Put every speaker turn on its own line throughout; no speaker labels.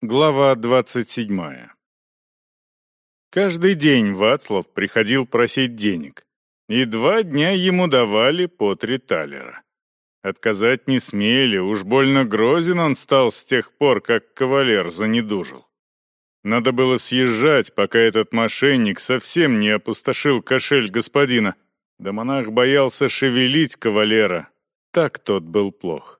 Глава двадцать седьмая. Каждый день Вацлав приходил просить денег, и два дня ему давали по три талера. Отказать не смели, уж больно грозен он стал с тех пор, как кавалер занедужил. Надо было съезжать, пока этот мошенник совсем не опустошил кошель господина, да монах боялся шевелить кавалера, так тот был плох.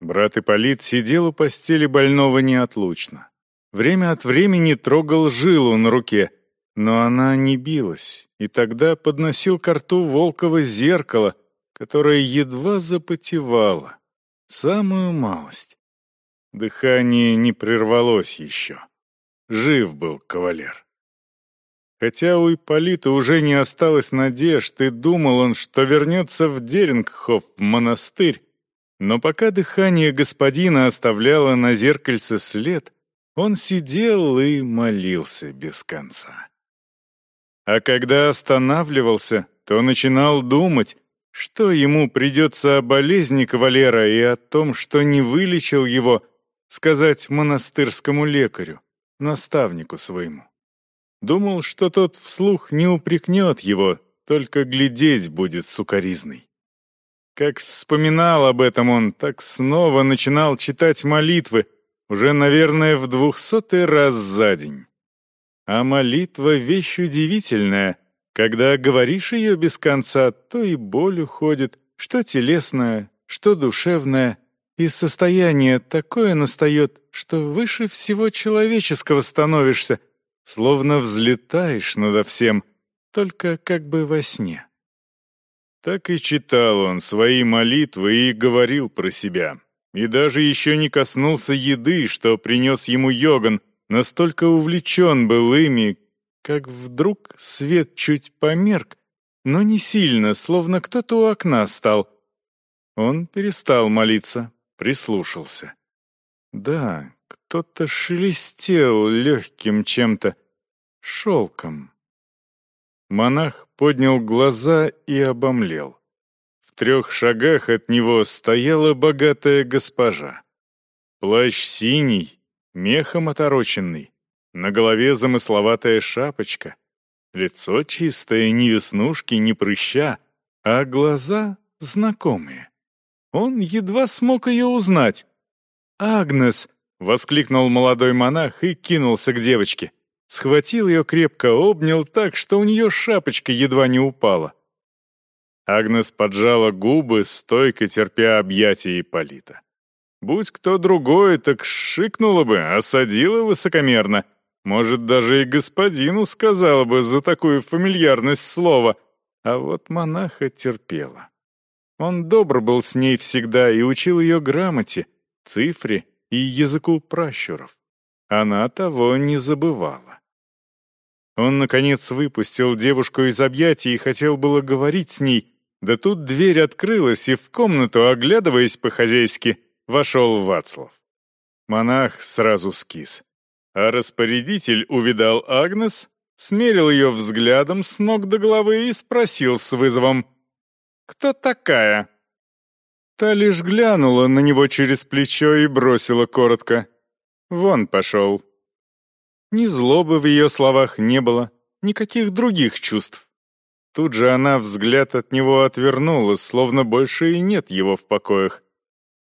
Брат Ипполит сидел у постели больного неотлучно. Время от времени трогал жилу на руке, но она не билась, и тогда подносил к рту Волкова зеркало, которое едва запотевало. Самую малость. Дыхание не прервалось еще. Жив был кавалер. Хотя у Ипполита уже не осталось надежд, и думал он, что вернется в Дерингхоф, в монастырь, но пока дыхание господина оставляло на зеркальце след, он сидел и молился без конца. А когда останавливался, то начинал думать, что ему придется о болезни кавалера и о том, что не вылечил его, сказать монастырскому лекарю, наставнику своему. Думал, что тот вслух не упрекнет его, только глядеть будет сукоризный. Как вспоминал об этом он, так снова начинал читать молитвы, уже, наверное, в двухсотый раз за день. А молитва — вещь удивительная. Когда говоришь ее без конца, то и боль уходит, что телесная, что душевная, и состояние такое настает, что выше всего человеческого становишься, словно взлетаешь надо всем, только как бы во сне. Так и читал он свои молитвы и говорил про себя. И даже еще не коснулся еды, что принес ему Йоган, настолько увлечен был ими, как вдруг свет чуть померк, но не сильно, словно кто-то у окна стал. Он перестал молиться, прислушался. Да, кто-то шелестел легким чем-то, шелком. Монах поднял глаза и обомлел. В трех шагах от него стояла богатая госпожа. Плащ синий, мехом отороченный, на голове замысловатая шапочка, лицо чистое, ни веснушки, ни прыща, а глаза знакомые. Он едва смог ее узнать. «Агнес!» — воскликнул молодой монах и кинулся к девочке схватил ее крепко, обнял так, что у нее шапочка едва не упала. Агнес поджала губы, стойко терпя объятия Ипполита. Будь кто другой, так шикнула бы, осадила высокомерно. Может, даже и господину сказала бы за такую фамильярность слова. А вот монаха терпела. Он добр был с ней всегда и учил ее грамоте, цифре и языку пращуров. Она того не забывала. Он, наконец, выпустил девушку из объятий и хотел было говорить с ней, да тут дверь открылась, и в комнату, оглядываясь по-хозяйски, вошел Вацлав. Монах сразу скис. А распорядитель увидал Агнес, смерил ее взглядом с ног до головы и спросил с вызовом «Кто такая?» Та лишь глянула на него через плечо и бросила коротко «Вон пошел». Ни злобы в ее словах не было, никаких других чувств. Тут же она взгляд от него отвернула, словно больше и нет его в покоях.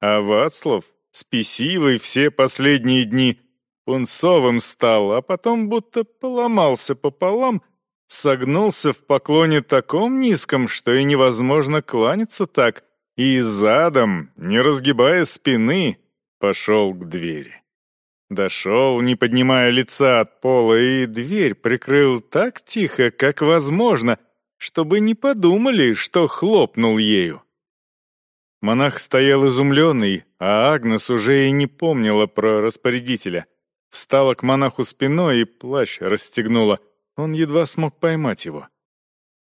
А Вацлав, спесивый все последние дни, пунцовым стал, а потом будто поломался пополам, согнулся в поклоне таком низком, что и невозможно кланяться так, и задом, не разгибая спины, пошел к двери. Дошел, не поднимая лица от пола, и дверь прикрыл так тихо, как возможно, чтобы не подумали, что хлопнул ею. Монах стоял изумленный, а Агнес уже и не помнила про распорядителя. Встала к монаху спиной и плащ расстегнула. Он едва смог поймать его.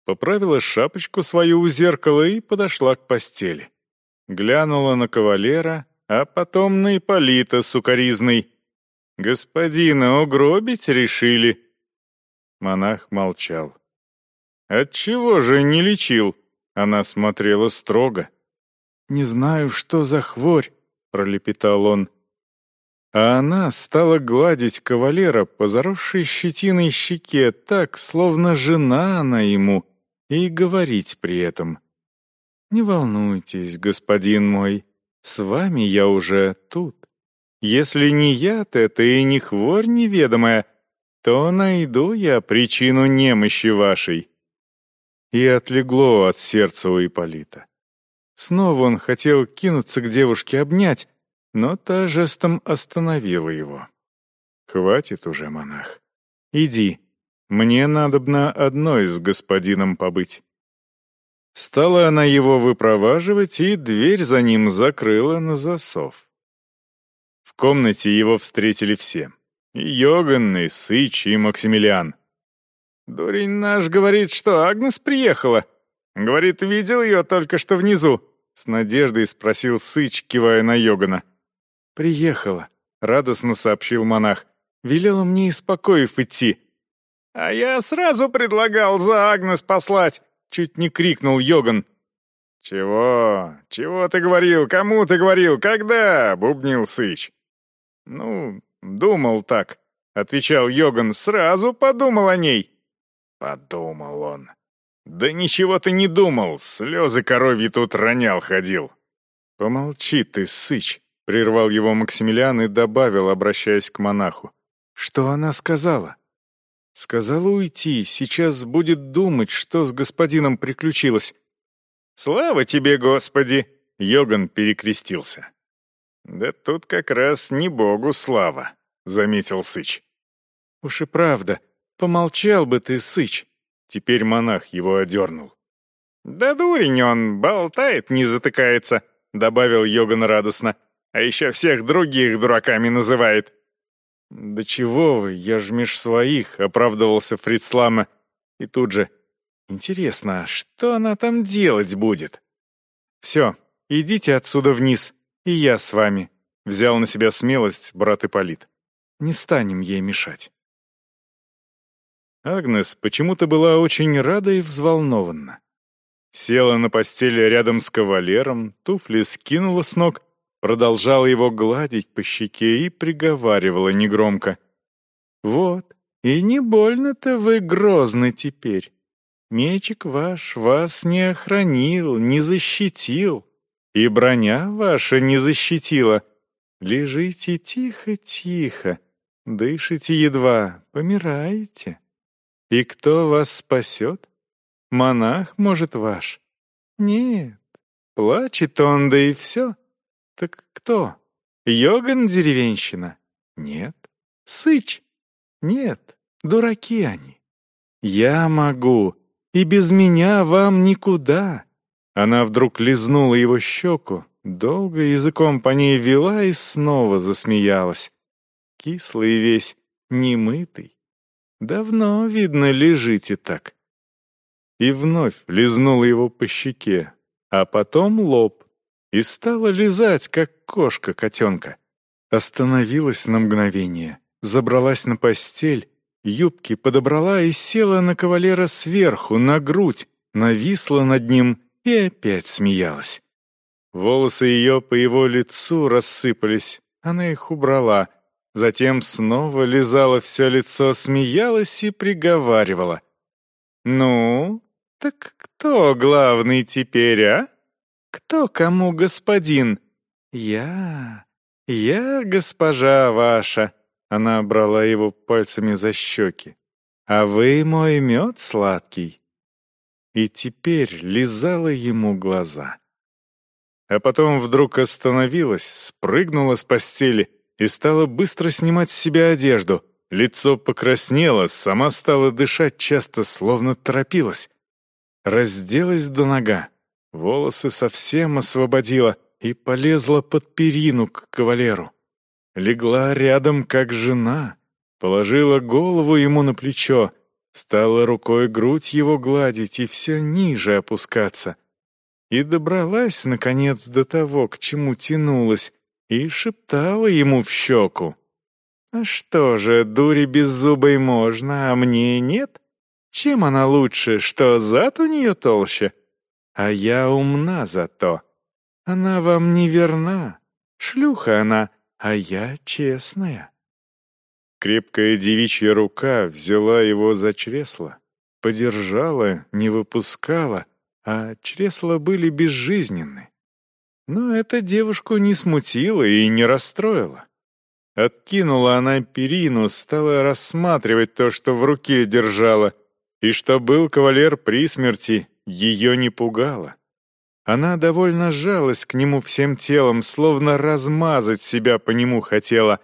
Поправила шапочку свою у зеркала и подошла к постели. Глянула на кавалера, а потом на Ипполита сукоризный — «Господина угробить решили?» Монах молчал. «Отчего же не лечил?» Она смотрела строго. «Не знаю, что за хворь», — пролепетал он. а она стала гладить кавалера по заросшей щетиной щеке так, словно жена она ему, и говорить при этом. «Не волнуйтесь, господин мой, с вами я уже тут. Если не яд это и не хворь неведомая, то найду я причину немощи вашей». И отлегло от сердца у Ипполита. Снова он хотел кинуться к девушке обнять, но та жестом остановила его. «Хватит уже, монах. Иди. Мне надобно одной с господином побыть». Стала она его выпроваживать, и дверь за ним закрыла на засов. В комнате его встретили все. И Йоган, и Сыч, и Максимилиан. «Дурень наш говорит, что Агнес приехала. Говорит, видел ее только что внизу», — с надеждой спросил Сыч, кивая на Йогана. «Приехала», — радостно сообщил монах. «Велела мне из покоев идти». «А я сразу предлагал за Агнес послать», — чуть не крикнул Йоган. «Чего? Чего ты говорил? Кому ты говорил? Когда?» — бубнил Сыч. «Ну, думал так», — отвечал Йоган. «Сразу подумал о ней». Подумал он. «Да ничего ты не думал, слезы коровьи тут ронял ходил». «Помолчи ты, Сыч», — прервал его Максимилиан и добавил, обращаясь к монаху. «Что она сказала?» «Сказала уйти, сейчас будет думать, что с господином приключилось». «Слава тебе, Господи!» — Йоган перекрестился. «Да тут как раз не Богу слава», — заметил Сыч. «Уж и правда, помолчал бы ты, Сыч». Теперь монах его одернул. «Да дурень он, болтает, не затыкается», — добавил Йоган радостно а еще всех других дураками называет». «Да чего вы, я ж меж своих», — оправдывался Фрицлама. И тут же, «Интересно, а что она там делать будет?» «Все, идите отсюда вниз, и я с вами», — взял на себя смелость брат Ипполит. «Не станем ей мешать». Агнес почему-то была очень рада и взволнована. Села на постели рядом с кавалером, туфли скинула с ног продолжала его гладить по щеке и приговаривала негромко. «Вот, и не больно-то вы грозны теперь. Мечик ваш вас не охранил, не защитил, и броня ваша не защитила. Лежите тихо-тихо, дышите едва, помираете. И кто вас спасет? Монах, может, ваш? Нет, плачет он, да и все». Так кто? Йоган деревенщина? Нет. Сыч? Нет. Дураки они. Я могу, и без меня вам никуда. Она вдруг лизнула его щеку, долго языком по ней вела и снова засмеялась. Кислый весь, немытый. Давно, видно, лежите так. И вновь лизнула его по щеке, а потом лоб и стала лизать, как кошка котенка. Остановилась на мгновение, забралась на постель, юбки подобрала и села на кавалера сверху, на грудь, нависла над ним и опять смеялась. Волосы ее по его лицу рассыпались, она их убрала, затем снова лизала все лицо, смеялась и приговаривала. «Ну, так кто главный теперь, а?» «Кто кому господин?» «Я... я госпожа ваша!» Она брала его пальцами за щеки. «А вы мой мед сладкий!» И теперь лизала ему глаза. А потом вдруг остановилась, спрыгнула с постели и стала быстро снимать с себя одежду. Лицо покраснело, сама стала дышать часто, словно торопилась. Разделась до нога. Волосы совсем освободила и полезла под перину к кавалеру. Легла рядом, как жена, положила голову ему на плечо, стала рукой грудь его гладить и все ниже опускаться. И добралась, наконец, до того, к чему тянулась, и шептала ему в щеку. «А что же, дури беззубой можно, а мне нет? Чем она лучше, что зад у нее толще?» А я умна зато. Она вам не верна. Шлюха она, а я честная». Крепкая девичья рука взяла его за чресло, подержала, не выпускала, а чресла были безжизненны. Но эта девушку не смутила и не расстроила. Откинула она перину, стала рассматривать то, что в руке держала, и что был кавалер при смерти, ее не пугало. Она довольно жалась к нему всем телом, словно размазать себя по нему хотела,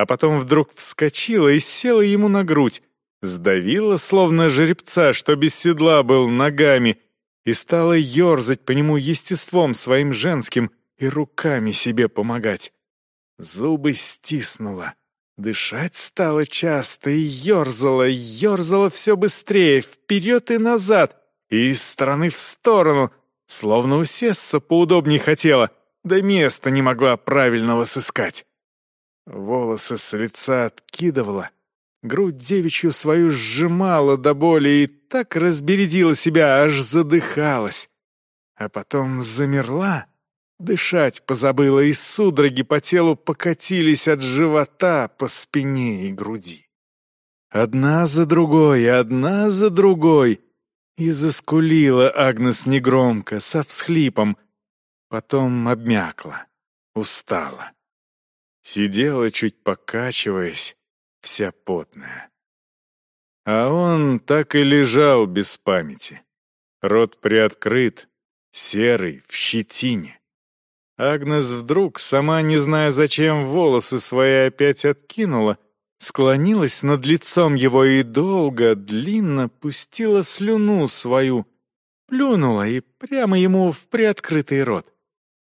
а потом вдруг вскочила и села ему на грудь, сдавила, словно жеребца, что без седла был, ногами, и стала ерзать по нему естеством своим женским и руками себе помогать. Зубы стиснула, дышать стало часто и ерзала, ерзала все быстрее, вперед и назад, и из стороны в сторону, словно усесться поудобнее хотела, да места не могла правильного сыскать. Волосы с лица откидывала, грудь девичью свою сжимала до боли и так разбередила себя, аж задыхалась. А потом замерла, дышать позабыла, и судороги по телу покатились от живота по спине и груди. Одна за другой, одна за другой. И заскулила Агнес негромко, со всхлипом. Потом обмякла, устала. Сидела, чуть покачиваясь, вся потная. А он так и лежал без памяти. Рот приоткрыт, серый, в щетине. Агнес вдруг, сама не зная зачем, волосы свои опять откинула, склонилась над лицом его и долго, длинно пустила слюну свою, плюнула и прямо ему в приоткрытый рот.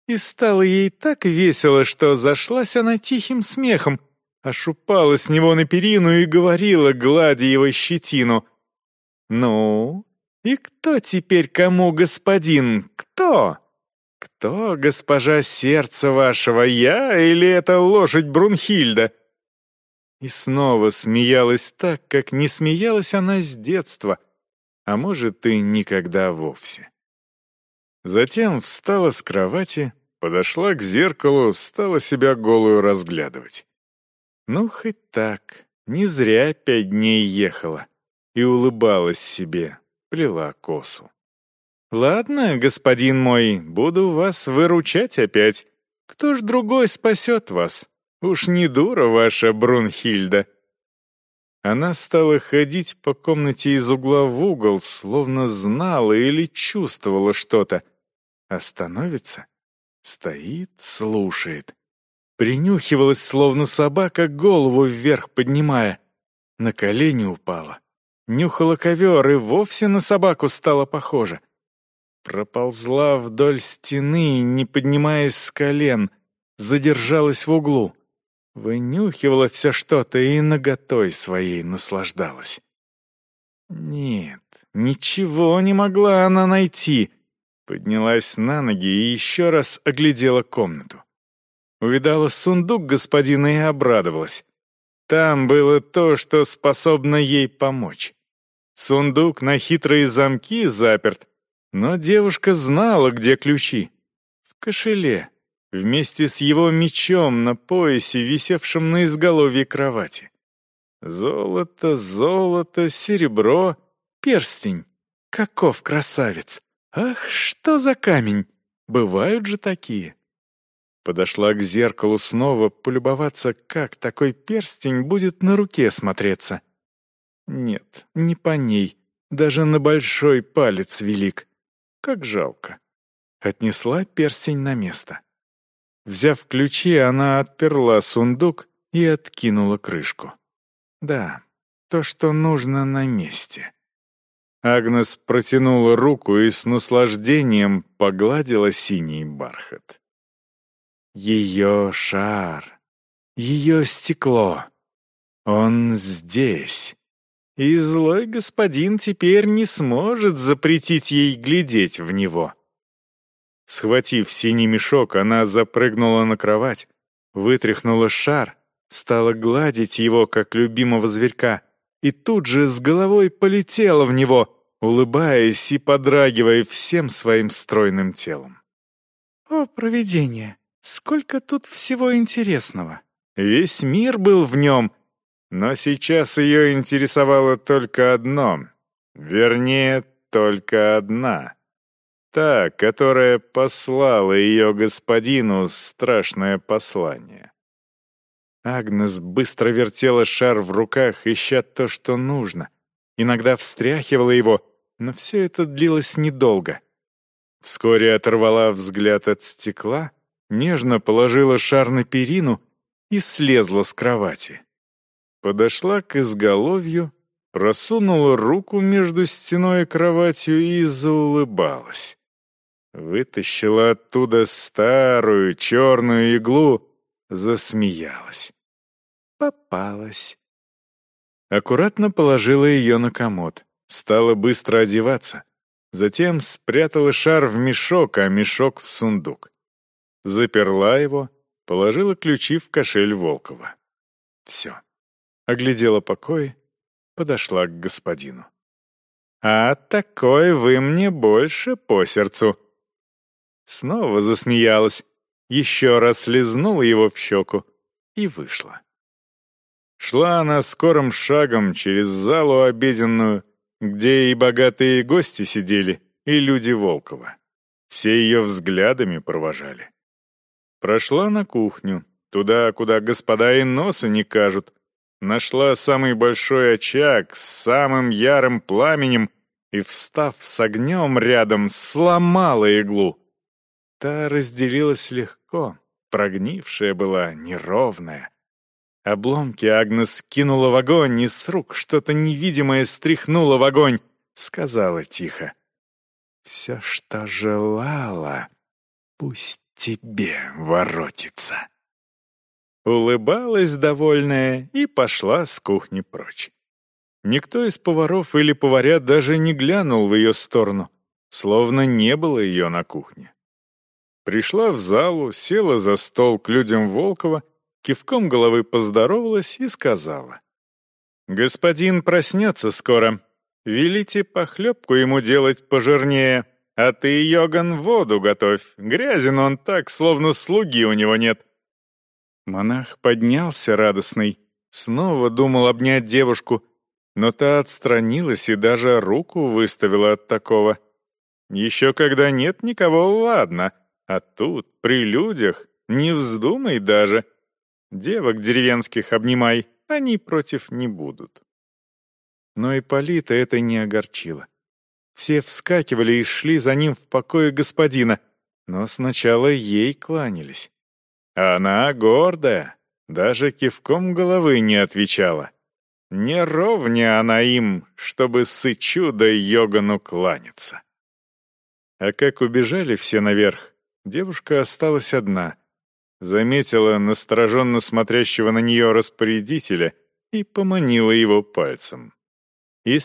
И стало ей так весело, что зашлась она тихим смехом — аж упала с него на перину и говорила, гладя его щетину. «Ну, и кто теперь кому господин? Кто? Кто, госпожа сердца вашего, я или эта лошадь Брунхильда?» И снова смеялась так, как не смеялась она с детства, а может, и никогда вовсе. Затем встала с кровати, подошла к зеркалу, стала себя голую разглядывать. Ну, хоть так, не зря пять дней ехала. И улыбалась себе, плела косу. «Ладно, господин мой, буду вас выручать опять. Кто ж другой спасет вас? Уж не дура ваша Брунхильда». Она стала ходить по комнате из угла в угол, словно знала или чувствовала что-то. Остановится, стоит, слушает. Принюхивалась, словно собака, голову вверх поднимая. На колени упала. Нюхала ковер и вовсе на собаку стала похожа. Проползла вдоль стены, не поднимаясь с колен, задержалась в углу. Вынюхивала все что-то и наготой своей наслаждалась. Нет, ничего не могла она найти. Поднялась на ноги и еще раз оглядела комнату. Увидала сундук господина и обрадовалась. Там было то, что способно ей помочь. Сундук на хитрые замки заперт, но девушка знала, где ключи. В кошеле, вместе с его мечом на поясе, висевшем на изголовье кровати. Золото, золото, серебро, перстень. Каков красавец! Ах, что за камень! Бывают же такие. Подошла к зеркалу снова полюбоваться, как такой перстень будет на руке смотреться. Нет, не по ней, даже на большой палец велик. Как жалко. Отнесла перстень на место. Взяв ключи, она отперла сундук и откинула крышку. Да, то, что нужно на месте. Агнес протянула руку и с наслаждением погладила синий бархат. Ее шар, ее стекло. Он здесь. И злой господин теперь не сможет запретить ей глядеть в него. Схватив синий мешок, она запрыгнула на кровать, вытряхнула шар, стала гладить его, как любимого зверька, и тут же с головой полетела в него, улыбаясь и подрагивая всем своим стройным телом. «О, провидение! Сколько тут всего интересного. Весь мир был в нем. Но сейчас ее интересовало только одно. Вернее, только одна. Та, которая послала ее господину страшное послание. Агнес быстро вертела шар в руках, ища то, что нужно. Иногда встряхивала его, но все это длилось недолго. Вскоре оторвала взгляд от стекла, нежно положила шар на перину и слезла с кровати. Подошла к изголовью, просунула руку между стеной и кроватью и заулыбалась. Вытащила оттуда старую черную иглу, засмеялась. Попалась. Аккуратно положила ее на комод, стала быстро одеваться. Затем спрятала шар в мешок, а мешок в сундук. Заперла его, положила ключи в кошель Волкова. Все. Оглядела покой, подошла к господину. «А такой вы мне больше по сердцу». Снова засмеялась, еще раз лизнула его в щеку и вышла. Шла она скорым шагом через залу обеденную, где и богатые гости сидели, и люди Волкова. Все ее взглядами провожали. Прошла на кухню, туда, куда господа и носа не кажут. Нашла самый большой очаг с самым ярым пламенем и, встав с огнем рядом, сломала иглу. Та разделилась легко, прогнившая была, неровная. Обломки Агнес кинула в огонь, и с рук что-то невидимое стряхнуло в огонь, сказала тихо. «Все, что желала, пусть тебе воротится». Улыбалась довольная и пошла с кухни прочь. Никто из поваров или поварят даже не глянул в ее сторону, словно не было ее на кухне. Пришла в залу, села за стол к людям Волкова, кивком головы поздоровалась и сказала. «Господин проснется скоро. Велите похлебку ему делать пожирнее, а ты, Йоган, воду готовь. Грязен он так, словно слуги у него нет». Монах поднялся радостный, снова думал обнять девушку, но та отстранилась и даже руку выставила от такого. Еще когда нет никого, ладно, а тут, при людях, не вздумай даже. Девок деревенских обнимай, они против не будут. Но Ипполита это не огорчило. Все вскакивали и шли за ним в покое господина, но сначала ей кланялись. Она гордая, даже кивком головы не отвечала. Не ровня она им, чтобы сычу да йогану кланяться. А как убежали все наверх, девушка осталась одна. Заметила настороженно смотрящего на нее распорядителя и поманила его пальцем. И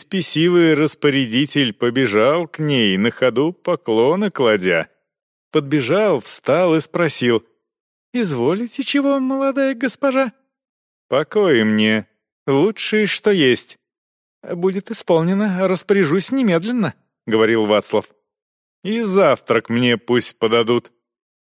распорядитель побежал к ней, на ходу поклона кладя. Подбежал, встал и спросил, «Изволите чего, молодая госпожа?» «Покой мне. Лучшее, что есть». «Будет исполнено, распоряжусь немедленно», — говорил Вацлав. «И завтрак мне пусть подадут».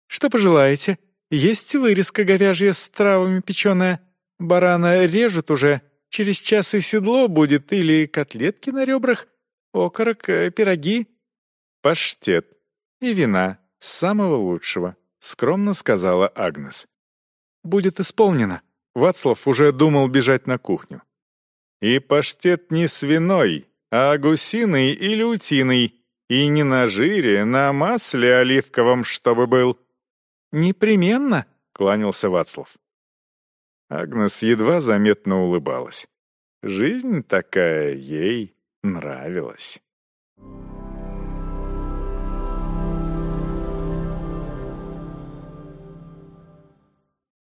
«Что пожелаете? Есть вырезка говяжья с травами печеная. Барана режут уже. Через час и седло будет, или котлетки на ребрах, окорок, э, пироги». «Паштет. И вина. Самого лучшего», скромно сказала Агнес. «Будет исполнено». Вацлав уже думал бежать на кухню. «И паштет не свиной, а гусиный или утиный, и не на жире, на масле оливковом, чтобы был». «Непременно», — кланялся Вацлав. Агнес едва заметно улыбалась. Жизнь такая ей нравилась.